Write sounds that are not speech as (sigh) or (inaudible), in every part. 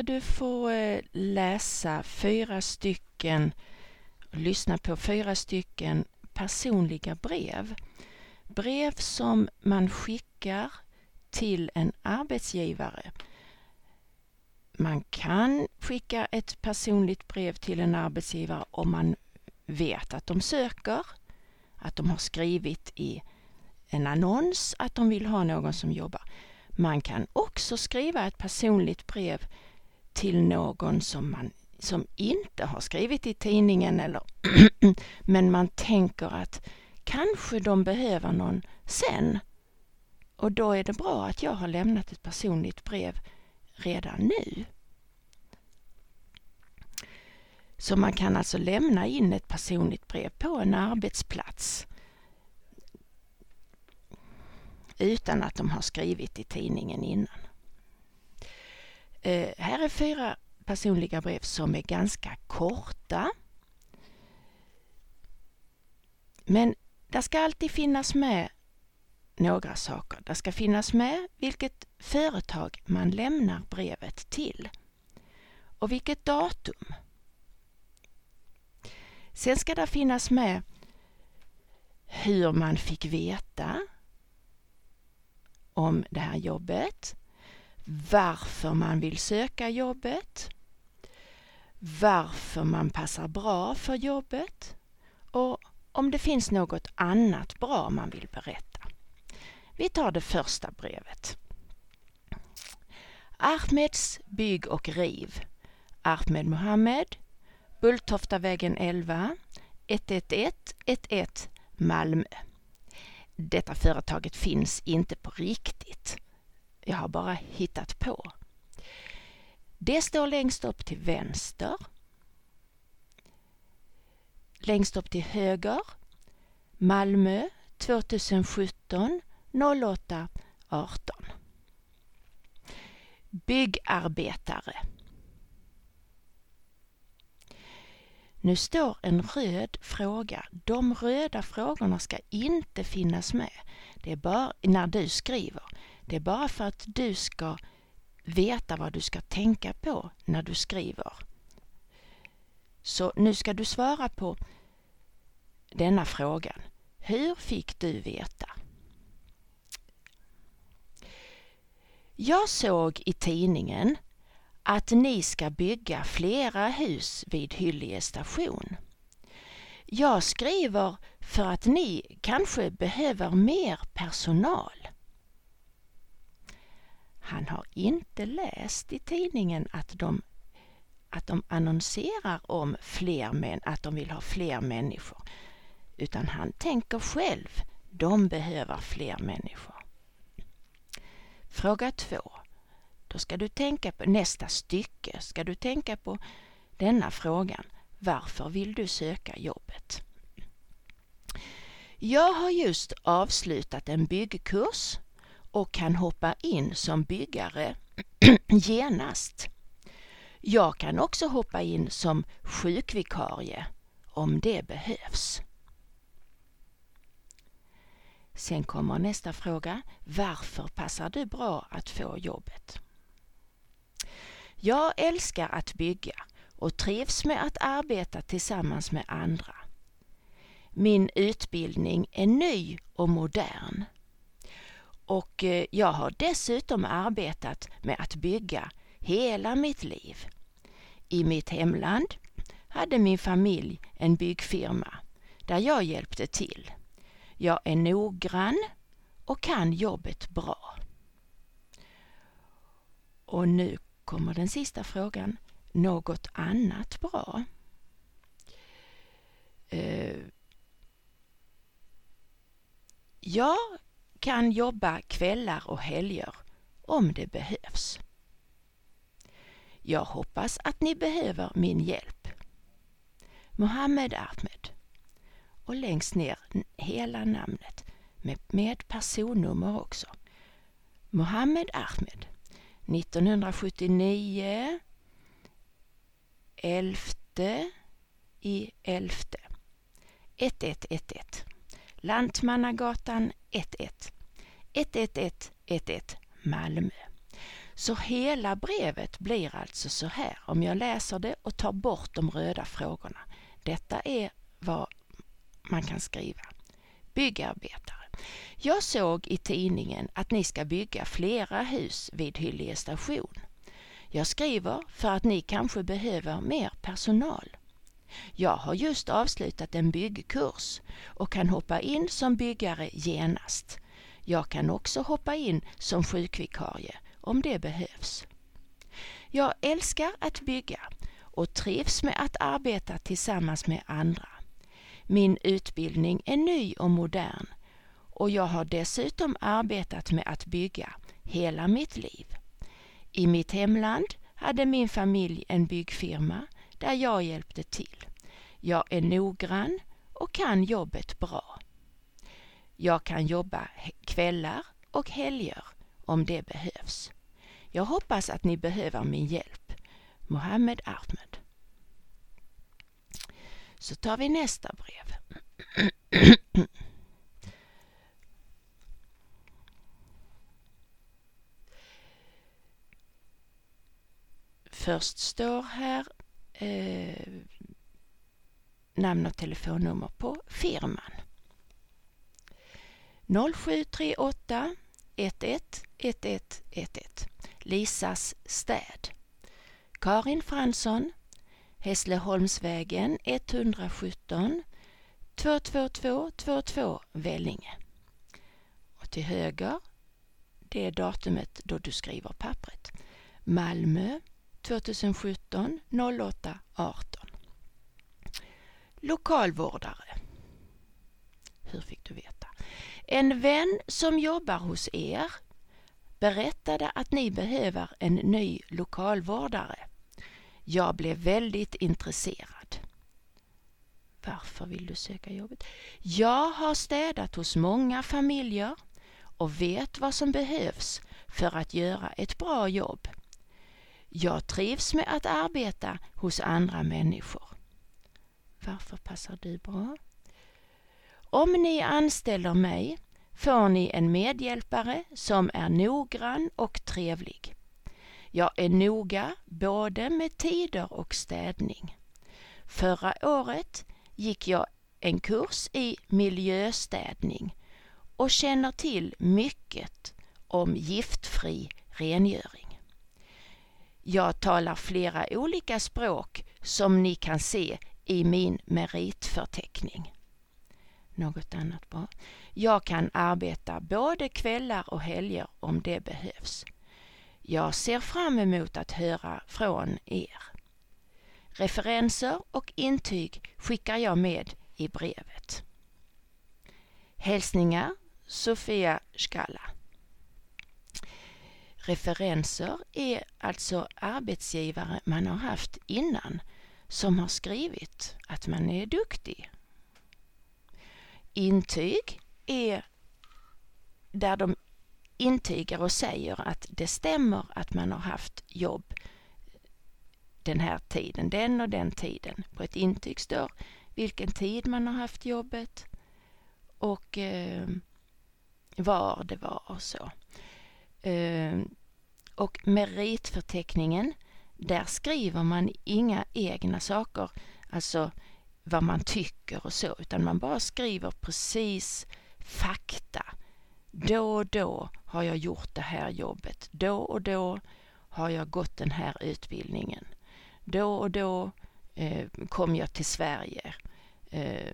Ska du få eh, läsa fyra stycken, lyssna på fyra stycken personliga brev. Brev som man skickar till en arbetsgivare. Man kan skicka ett personligt brev till en arbetsgivare om man vet att de söker, att de har skrivit i en annons att de vill ha någon som jobbar. Man kan också skriva ett personligt brev till någon som man som inte har skrivit i tidningen eller (clears throat) men man tänker att kanske de behöver någon sen. Och då är det bra att jag har lämnat ett personligt brev redan nu. Så man kan alltså lämna in ett personligt brev på en arbetsplats utan att de har skrivit i tidningen innan. Eh, här är fyra personliga brev som är ganska korta. Men det ska alltid finnas med några saker. Det ska finnas med vilket företag man lämnar brevet till och vilket datum. Sen ska det finnas med hur man fick veta om det här jobbet, varför man vill söka jobbet, varför man passar bra för jobbet och om det finns något annat bra man vill berätta. Vi tar det första brevet. Ahmeds bygg och riv. Ahmed Mohammed, Bulltoftavägen 11, 111 11 Malmö. Detta företaget finns inte på riktigt. Jag har bara hittat på. Det står längst upp till vänster. Längst upp till höger. Malmö 2017 08 18. Byggarbetare. Nu står en röd fråga. De röda frågorna ska inte finnas med. Det är bara när du skriver. Det är bara för att du ska veta vad du ska tänka på när du skriver. Så nu ska du svara på denna frågan. Hur fick du veta? Jag såg i tidningen att ni ska bygga flera hus vid Hyllie station. Jag skriver för att ni kanske behöver mer personal. Han har inte läst i tidningen att de, att de annonserar om fler män, att de vill ha fler människor. Utan han tänker själv, de behöver fler människor. Fråga två. Då ska du tänka på nästa stycke, ska du tänka på denna frågan. Varför vill du söka jobbet? Jag har just avslutat en byggkurs och kan hoppa in som byggare (clears throat) genast. Jag kan också hoppa in som sjukvikarie om det behövs. Sen kommer nästa fråga. Varför passar du bra att få jobbet? Jag älskar att bygga och trivs med att arbeta tillsammans med andra. Min utbildning är ny och modern. Och eh, jag har dessutom arbetat med att bygga hela mitt liv. I mitt hemland hade min familj en byggfirma där jag hjälpte till. Jag är noggrann och kan jobbet bra. Och nu kommer den sista frågan. Något annat bra? Uh, kan jobba kvällar och helger om det behövs. Jag hoppas att ni behöver min hjälp. Mohammed Ahmed. Och längst ner hela namnet med, med personnummer också. Mohammed Ahmed. 1979 11 i 11 1111 Lantmannagatan 11 11111 Malmö. Så hela brevet blir alltså så här om jag läser det och tar bort de röda frågorna. Detta är vad man kan skriva. Byggarbetare. Jag såg i tidningen att ni ska bygga flera hus vid Hyllie station. Jag skriver för att ni kanske behöver mer personal. Jag har just avslutat en byggkurs och kan hoppa in som byggare genast. Jag kan också hoppa in som sjukvikarie om det behövs. Jag älskar att bygga och trivs med att arbeta tillsammans med andra. Min utbildning är ny och modern och jag har dessutom arbetat med att bygga hela mitt liv. I mitt hemland hade min familj en byggfirma där jag hjälpte till. Jag är noggrann och kan jobbet bra. Jag kan jobba kvällar och helger om det behövs. Jag hoppas att ni behöver min hjälp. Mohammed Ahmed. Så tar vi nästa brev. (clears throat) Först står här eh, namn och telefonnummer på firman. 0738 11 11 11 Lisas städ. Karin Fransson Hässleholmsvägen 117 222 22 Vellinge. Och till höger, det är datumet då du skriver pappret. Malmö 2017 08 18. Lokalvårdare. Hur fick du veta? En vän som jobbar hos er berättade att ni behöver en ny lokalvårdare. Jag blev väldigt intresserad. Varför vill du söka jobbet? Jag har städat hos många familjer och vet vad som behövs för att göra ett bra jobb. Jag trivs med att arbeta hos andra människor. Varför passar du bra? Om ni anställer mig får ni en medhjälpare som är noggrann och trevlig. Jag är noga både med tider och städning. Förra året gick jag en kurs i miljöstädning och känner till mycket om giftfri rengöring. Jag talar flera olika språk som ni kan se i min meritförteckning. Något annat bra. Jag kan arbeta både kvällar och helger om det behövs. Jag ser fram emot att höra från er. Referenser och intyg skickar jag med i brevet. Hälsningar Sofia Skalla. Referenser är alltså arbetsgivare man har haft innan som har skrivit att man är duktig. Intyg är där de intygar och säger att det stämmer att man har haft jobb den här tiden, den och den tiden. På ett intyg står vilken tid man har haft jobbet och eh, var det var och så. Eh, och meritförteckningen, där skriver man inga egna saker, alltså vad man tycker och så, utan man bara skriver precis fakta. Då och då har jag gjort det här jobbet. Då och då har jag gått den här utbildningen. Då och då eh, kom jag till Sverige. Eh,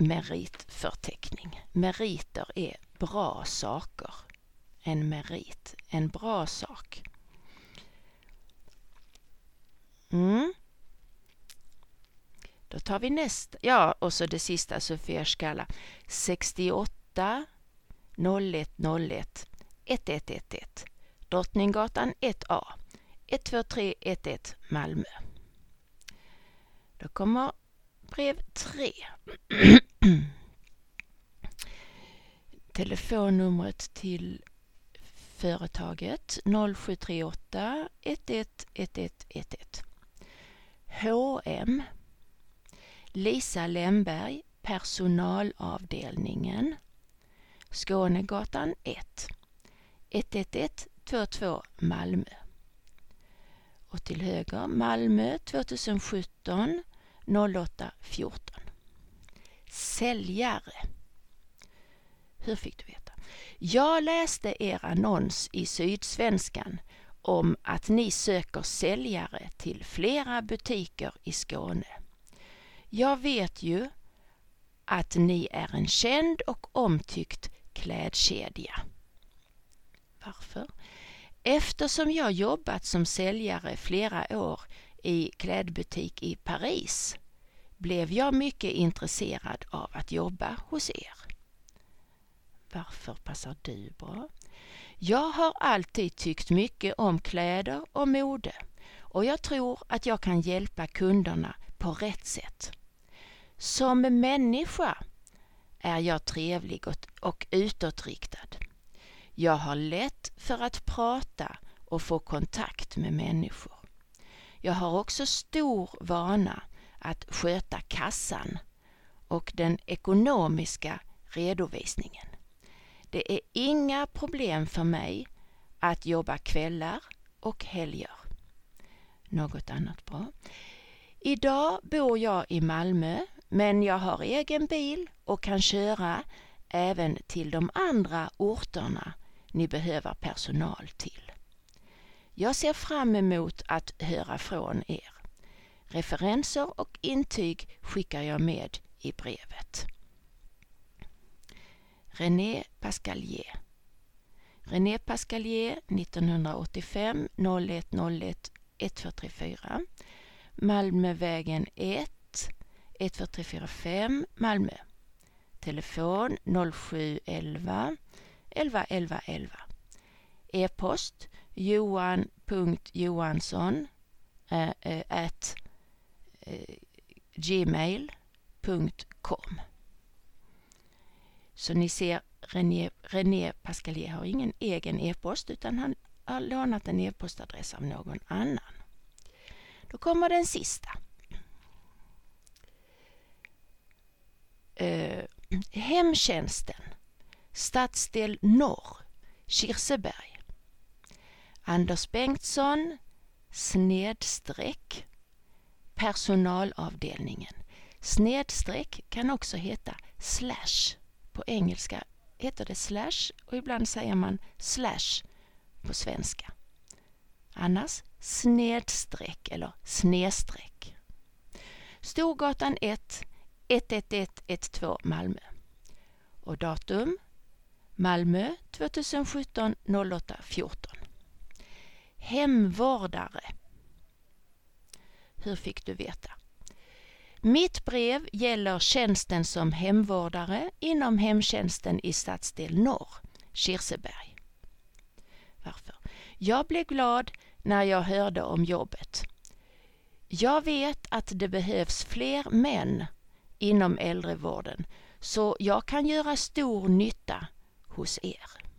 meritförteckning. Meriter är bra saker. En merit, en bra sak. Mm. Då tar vi nästa. Ja, och så det sista Sofia Skalla. 68 01 01 1111 Drottninggatan 1A 12311 Malmö. Då kommer brev 3. (clears throat) Telefonnumret till företaget 0738 111111. HM Lisa Lemberg, personalavdelningen Skånegatan 1 111 22 Malmö. Och till höger Malmö 2017 08 14. Säljare. Hur fick du veta? Jag läste er annons i Sydsvenskan om att ni söker säljare till flera butiker i Skåne. Jag vet ju att ni är en känd och omtyckt klädkedja. Varför? Eftersom jag jobbat som säljare flera år i klädbutik i Paris blev jag mycket intresserad av att jobba hos er. Varför passar du bra? Jag har alltid tyckt mycket om kläder och mode och jag tror att jag kan hjälpa kunderna på rätt sätt. Som människa är jag trevlig och utåtriktad. Jag har lätt för att prata och få kontakt med människor. Jag har också stor vana att sköta kassan och den ekonomiska redovisningen. Det är inga problem för mig att jobba kvällar och helger. Något annat bra. Idag bor jag i Malmö men jag har egen bil och kan köra även till de andra orterna ni behöver personal till. Jag ser fram emot att höra från er. Referenser och intyg skickar jag med i brevet. René Pascalier René Pascalier 1985 01 01 1234 Malmövägen 1 14345 Malmö. Telefon 0711 11 11 11. E-post johan.johansson eh, eh, at eh, gmail.com. Så ni ser, René, René Pascalier har ingen egen e-post utan han har lånat en e-postadress av någon annan. Då kommer den sista. Eh, hemtjänsten, stadsdel Norr, Kirseberg. Anders Bengtsson, snedstreck, personalavdelningen. Snedstreck kan också heta slash. På engelska heter det slash och ibland säger man slash på svenska. Annars snedstreck eller snedstreck. Storgatan 1, 11112 Malmö. Och datum Malmö 2017 08 14. Hemvårdare. Hur fick du veta? Mitt brev gäller tjänsten som hemvårdare inom hemtjänsten i stadsdel Norr, Kirseberg. Varför? Jag blev glad när jag hörde om jobbet. Jag vet att det behövs fler män inom äldrevården så jag kan göra stor nytta hos er.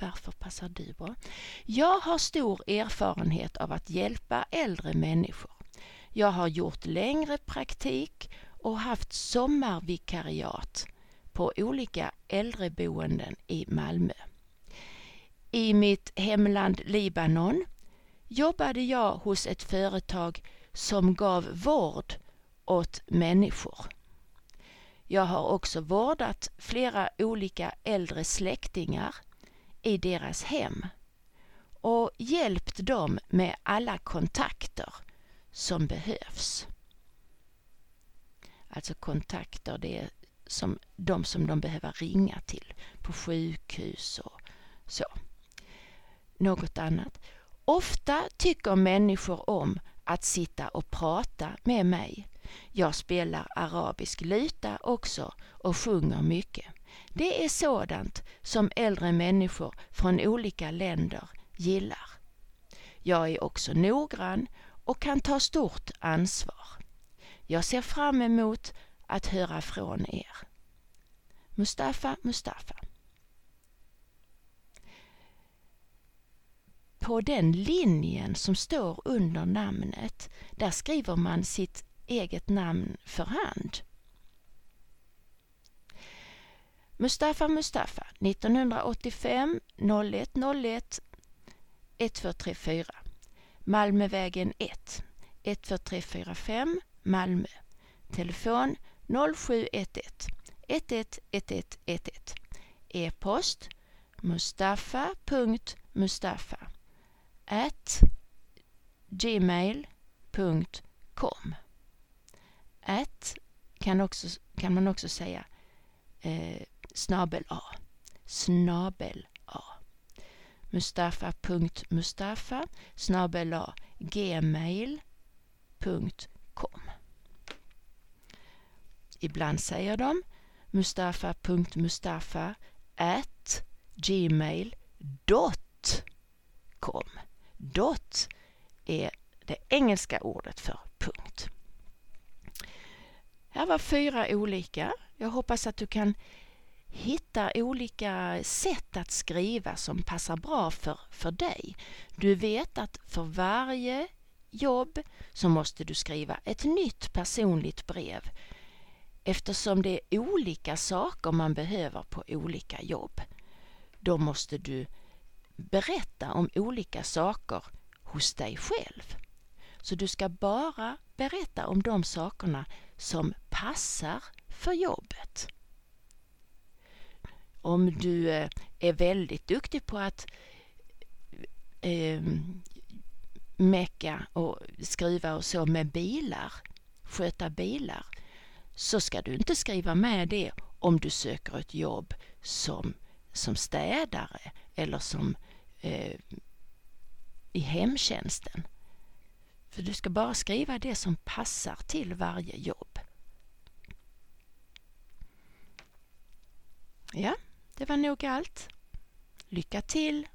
Varför passar du bra? Jag har stor erfarenhet av att hjälpa äldre människor. Jag har gjort längre praktik och haft sommarvikariat på olika äldreboenden i Malmö. I mitt hemland Libanon jobbade jag hos ett företag som gav vård åt människor. Jag har också vårdat flera olika äldre släktingar i deras hem och hjälpt dem med alla kontakter som behövs. Alltså kontakter, det är som de som de behöver ringa till på sjukhus och så. Något annat. Ofta tycker människor om att sitta och prata med mig. Jag spelar arabisk luta också och sjunger mycket. Det är sådant som äldre människor från olika länder gillar. Jag är också noggrann och kan ta stort ansvar. Jag ser fram emot att höra från er. Mustafa Mustafa på den linjen som står under namnet, där skriver man sitt eget namn för hand. Mustafa Mustafa 1985 0101 1234 Malmövägen 1 12345 Malmö. Telefon 0711 111111 E-post mustafa.mustafa at gmail.com At kan, också, kan man också säga eh, snabel A. Snabel A. Mustafa.mustafa snabel A gmail.com Ibland säger de mustafa.mustafa at gmail.com. Dot är det engelska ordet för punkt. Här var fyra olika. Jag hoppas att du kan hitta olika sätt att skriva som passar bra för, för dig. Du vet att för varje jobb så måste du skriva ett nytt personligt brev eftersom det är olika saker man behöver på olika jobb. Då måste du berätta om olika saker hos dig själv. Så du ska bara berätta om de sakerna som passar för jobbet. Om du eh, är väldigt duktig på att eh, mecka och skriva och så med bilar, sköta bilar, så ska du inte skriva med det om du söker ett jobb som, som städare eller som eh, i hemtjänsten. För du ska bara skriva det som passar till varje jobb. Ja, det var nog allt. Lycka till!